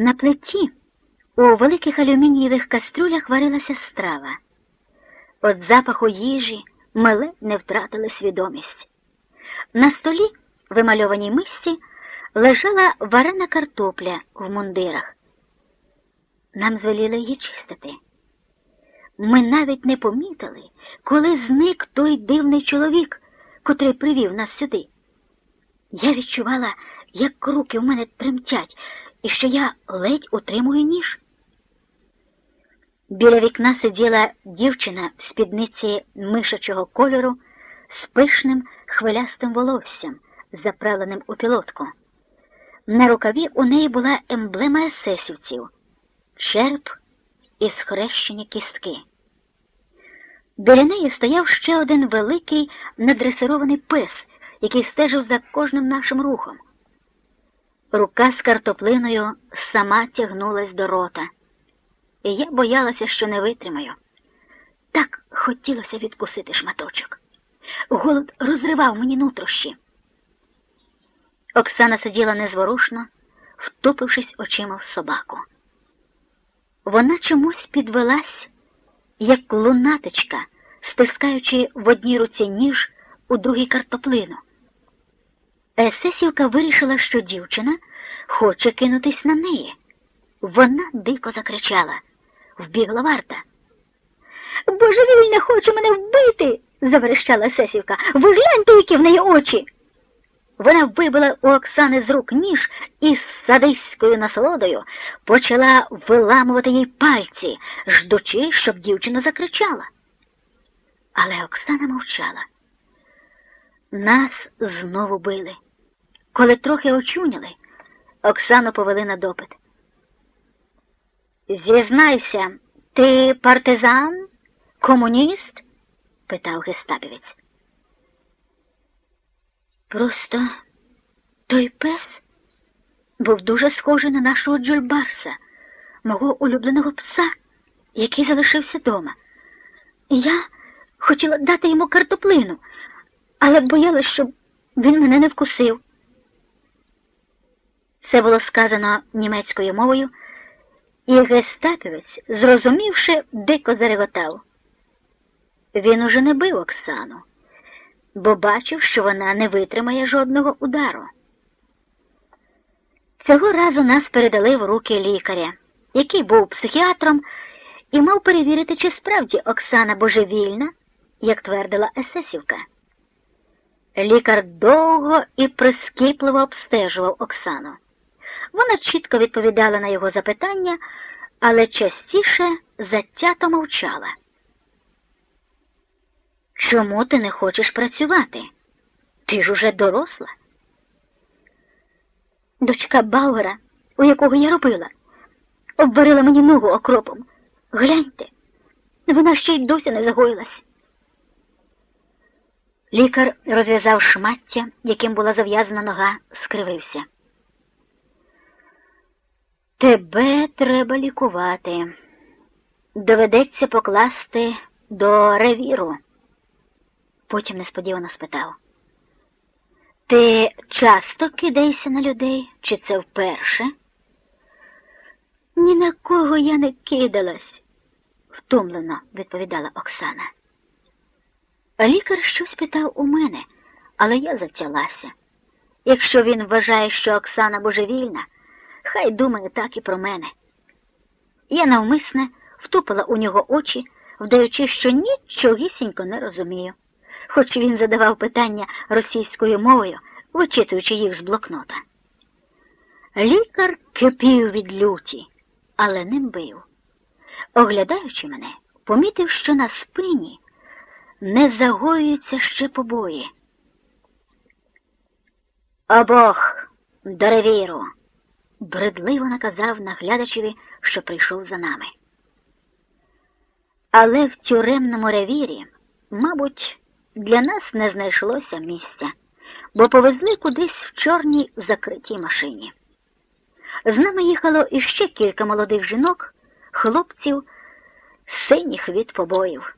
На плиті у великих алюмінієвих каструлях варилася страва. От запаху їжі ми не втратили свідомість. На столі, вимальованій мисці, лежала варена картопля в мундирах. Нам звеліли її чистити. Ми навіть не помітили, коли зник той дивний чоловік, котрий привів нас сюди. Я відчувала, як руки в мене тремтять, і що я ледь утримую ніж. Біля вікна сиділа дівчина в спідниці мишачого кольору з пишним хвилястим волоссям, заправленим у пілотку. На рукаві у неї була емблема есесівців череп і схрещені кістки. Біля неї стояв ще один великий надресирований пес, який стежив за кожним нашим рухом. Рука з картоплиною сама тягнулась до рота, і я боялася, що не витримаю. Так хотілося відкусити шматочок. Голод розривав мені нутрощі. Оксана сиділа незворушно, втупившись очима в собаку. Вона чомусь підвелась, як лунаточка, стискаючи в одній руці ніж у другій картоплину. Есесівка вирішила, що дівчина хоче кинутись на неї. Вона дико закричала вбігла варта. Божевільне хоче мене вбити, заверещала Сесівка. Ви гляньте, які в неї очі. Вона вибила у Оксани з рук ніж і з садиською насолодою почала виламувати їй пальці, ждучи, щоб дівчина закричала. Але Оксана мовчала. Нас знову били. Коли трохи очуняли, Оксану повели на допит. Зізнайся, ти партизан, комуніст? питав гестапівець. Просто той пес був дуже схожий на нашого Джульбарса, мого улюбленого пса, який залишився вдома. Я хотіла дати йому картоплину, але боялась, щоб він мене не вкусив. Це було сказано німецькою мовою, і гестапівець, зрозумівши, дико зареготав. Він уже не бив Оксану, бо бачив, що вона не витримає жодного удару. Цього разу нас передали в руки лікаря, який був психіатром і мав перевірити, чи справді Оксана божевільна, як твердила Есесівка. Лікар довго і прискіпливо обстежував Оксану. Вона чітко відповідала на його запитання, але частіше затято мовчала. Чому ти не хочеш працювати? Ти ж уже доросла. Дочка Бауера, у якого я робила, обварила мені ногу окропом. Гляньте, вона ще й досі не загоїлась. Лікар розв'язав шмаття, яким була зав'язана нога, скривився. Тебе треба лікувати. Доведеться покласти до ревіру. Потім несподівано спитав. Ти часто кидаєшся на людей, чи це вперше? Ні на кого я не кидалась, втомлено відповідала Оксана. Лікар щось питав у мене, але я затялася. Якщо він вважає, що Оксана божевільна, хай думає так і про мене. Я навмисне втупила у нього очі, вдаючи, що нічогісінько не розумію, хоч він задавав питання російською мовою, вичитуючи їх з блокнота. Лікар кипів від люті, але не бив. Оглядаючи мене, помітив, що на спині не загоюються ще побої. Обох до ревіру бредливо наказав наглядачеві, що прийшов за нами. Але в тюремному ревірі, мабуть, для нас не знайшлося місця, бо повезли кудись в чорній закритій машині. З нами їхало іще кілька молодих жінок, хлопців, синіх від побоїв.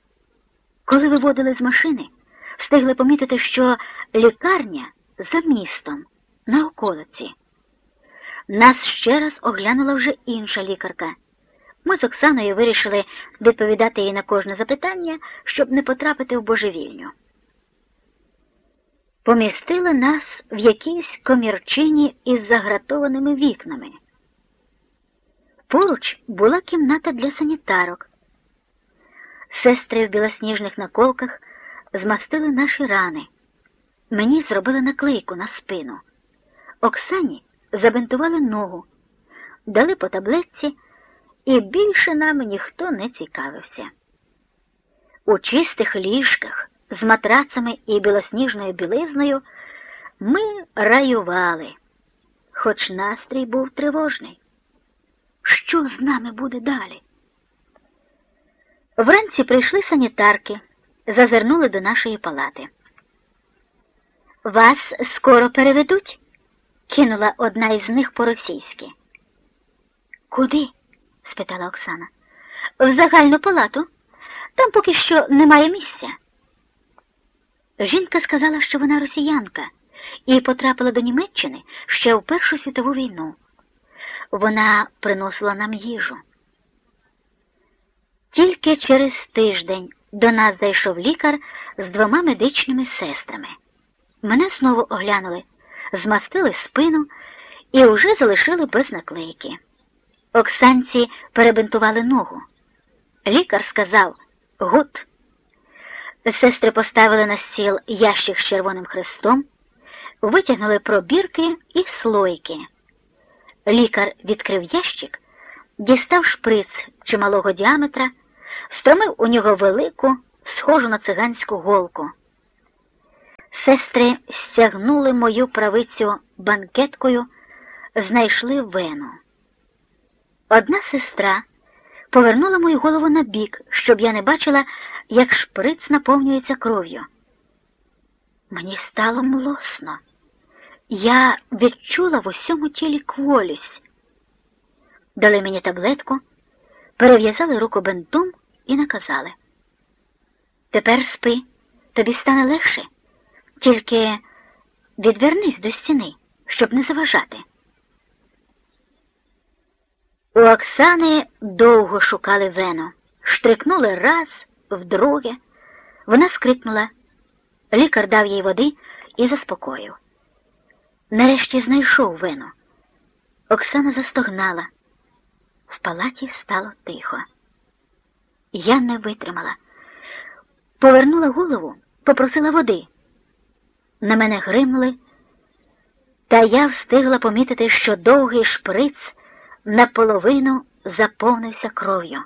Коли виводили з машини, встигли помітити, що лікарня за містом на околиці. Нас ще раз оглянула вже інша лікарка. Ми з Оксаною вирішили відповідати їй на кожне запитання, щоб не потрапити в божевільню. Помістили нас в якійсь комірчині із загратованими вікнами. Поруч була кімната для санітарок. Сестри в білосніжних наколках змастили наші рани. Мені зробили наклейку на спину. Оксані забинтували ногу, дали по таблетці, і більше нами ніхто не цікавився. У чистих ліжках з матрацами і білосніжною білизною ми раювали, хоч настрій був тривожний. Що з нами буде далі? Вранці прийшли санітарки, зазирнули до нашої палати. Вас скоро переведуть? кинула одна із них по-російськи. Куди? спитала Оксана. В загальну палату. Там поки що немає місця. Жінка сказала, що вона росіянка і потрапила до Німеччини ще в Першу світову війну. Вона приносила нам їжу. Тільки через тиждень до нас зайшов лікар з двома медичними сестрами. Мене знову оглянули, змастили спину і вже залишили без наклейки. Оксанці перебинтували ногу. Лікар сказав good. Сестри поставили на стіл ящик з червоним хрестом, витягнули пробірки і слойки. Лікар відкрив ящик, дістав шприц чималого діаметра, стромив у нього велику, схожу на циганську голку. Сестри стягнули мою правицю банкеткою, знайшли вену. Одна сестра повернула мою голову на бік, щоб я не бачила, як шприц наповнюється кров'ю. Мені стало млосно. Я відчула в усьому тілі кволість. Дали мені таблетку, перев'язали руку бинтом і наказали. Тепер спи, тобі стане легше, тільки відвернись до стіни, щоб не заважати. У Оксани довго шукали вену, штрикнули раз, вдруге. Вона скрикнула. Лікар дав їй води і заспокоїв. Нарешті знайшов вену. Оксана застогнала. В палаті стало тихо. Я не витримала. Повернула голову, попросила води. На мене гримли, та я встигла помітити, що довгий шприц наполовину заповнився кров'ю.